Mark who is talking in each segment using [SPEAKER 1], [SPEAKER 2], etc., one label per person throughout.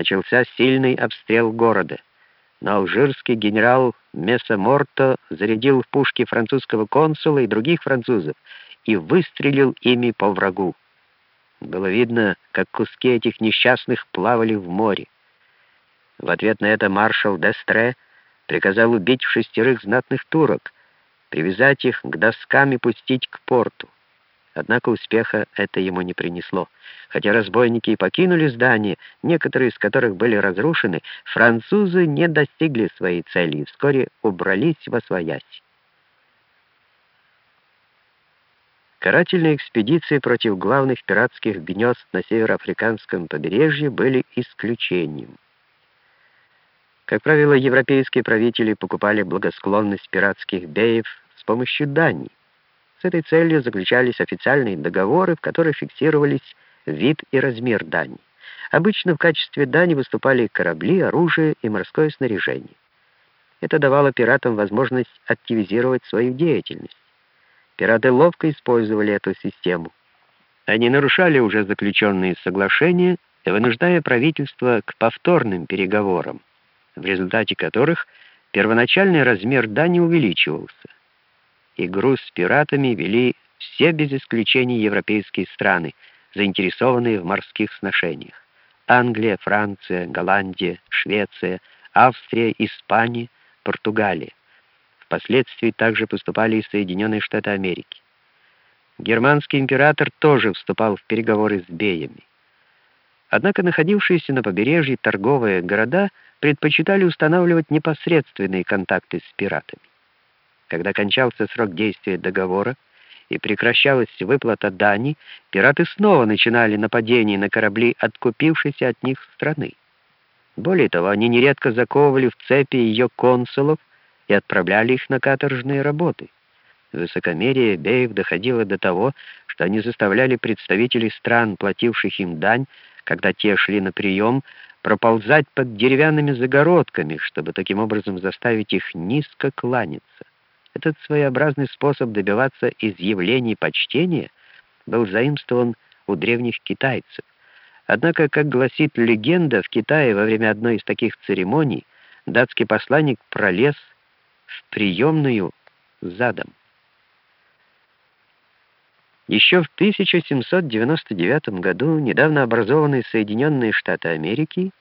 [SPEAKER 1] начался сильный обстрел города. Но алжирский генерал Месаморто зарядил в пушки французского консула и других французов и выстрелил ими по врагу. Было видно, как куски этих несчастных плавали в море. В ответ на это маршал Дестре приказал убить шестерых знатных турок, привязать их к доскам и пустить к порту. Однако успеха это ему не принесло. Хотя разбойники и покинули здание, некоторые из которых были разрушены, французы не достигли своей цели и вскоре убрались во своясь. Карательные экспедиции против главных пиратских гнезд на североафриканском побережье были исключением. Как правило, европейские правители покупали благосклонность пиратских беев с помощью дани. С этой целью заключались официальные договоры, в которых фиксировались вид и размер дани. Обычно в качестве дани выступали корабли, оружие и морское снаряжение. Это давало пиратам возможность активизировать свою деятельность. Пираты ловко использовали эту систему. Они нарушали уже заключенные соглашения, вынуждая правительство к повторным переговорам, в результате которых первоначальный размер дани увеличивался. Игру с пиратами вели все без исключения европейские страны, заинтересованные в морских сношениях. Англия, Франция, Голландия, Швеция, Австрия, Испания, Португалия. Впоследствии также поступали и Соединенные Штаты Америки. Германский император тоже вступал в переговоры с беями. Однако находившиеся на побережье торговые города предпочитали устанавливать непосредственные контакты с пиратами. Когда кончался срок действия договора и прекращалась выплата дани, пираты снова начинали нападение на корабли, откупившиеся от них страны. Более того, они нередко заковывали в цепи ее консулов и отправляли их на каторжные работы. Высокомерие беев доходило до того, что они заставляли представителей стран, плативших им дань, когда те шли на прием, проползать под деревянными загородками, чтобы таким образом заставить их низко кланяться. Этот своеобразный способ добиваться изъявлений почтения был заимствован у древних китайцев. Однако, как гласит легенда, в Китае во время одной из таких церемоний датский посланник пролез в приемную задом. Еще в 1799 году недавно образованные Соединенные Штаты Америки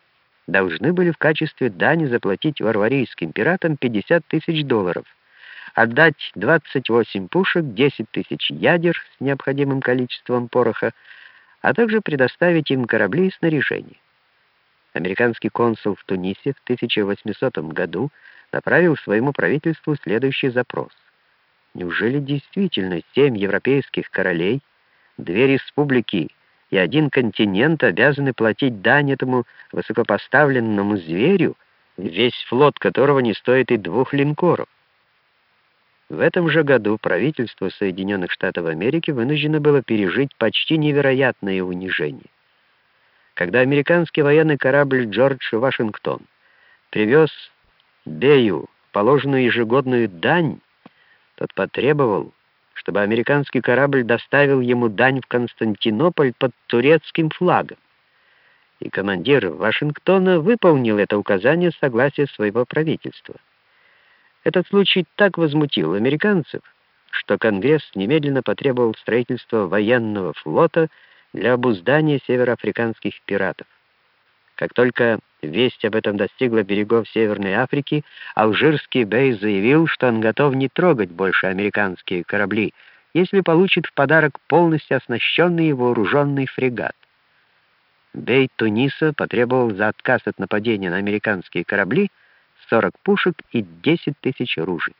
[SPEAKER 1] должны были в качестве дани заплатить варварийским пиратам 50 тысяч долларов, отдать 28 пушек, 10 тысяч ядер с необходимым количеством пороха, а также предоставить им корабли и снаряжение. Американский консул в Тунисе в 1800 году направил своему правительству следующий запрос. Неужели действительно семь европейских королей, две республики и один континент обязаны платить дань этому высокопоставленному зверю, весь флот которого не стоит и двух линкоров? В этом же году правительство Соединенных Штатов Америки вынуждено было пережить почти невероятное унижение. Когда американский военный корабль «Джордж Вашингтон» привез Бею положенную ежегодную дань, тот потребовал, чтобы американский корабль доставил ему дань в Константинополь под турецким флагом. И командир Вашингтона выполнил это указание согласия своего правительства. Этот случай так возмутил американцев, что Конгресс немедленно потребовал строительства военного флота для обуздания североафриканских пиратов. Как только весть об этом достигла берегов Северной Африки, алжирский бей заявил, что он готов не трогать больше американские корабли, если получит в подарок полностью оснащенный и вооруженный фрегат. Бей Туниса потребовал за отказ от нападения на американские корабли 40 пушек и 10 тысяч ружей.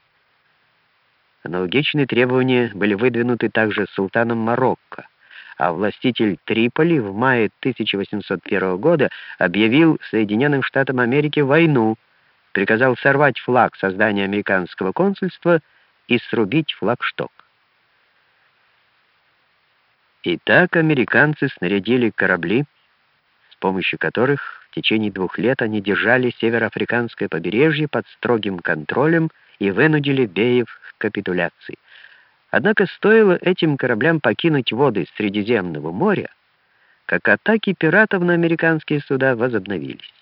[SPEAKER 1] Аналогичные требования были выдвинуты также султаном Марокко а властитель Триполи в мае 1801 года объявил Соединенным Штатам Америки войну, приказал сорвать флаг создания американского консульства и срубить флагшток. Итак, американцы снарядили корабли, с помощью которых в течение двух лет они держали североафриканское побережье под строгим контролем и вынудили Беев к капитуляции. Однако стоило этим кораблям покинуть воды Средиземного моря, как атаки пиратов на американские суда возобновились.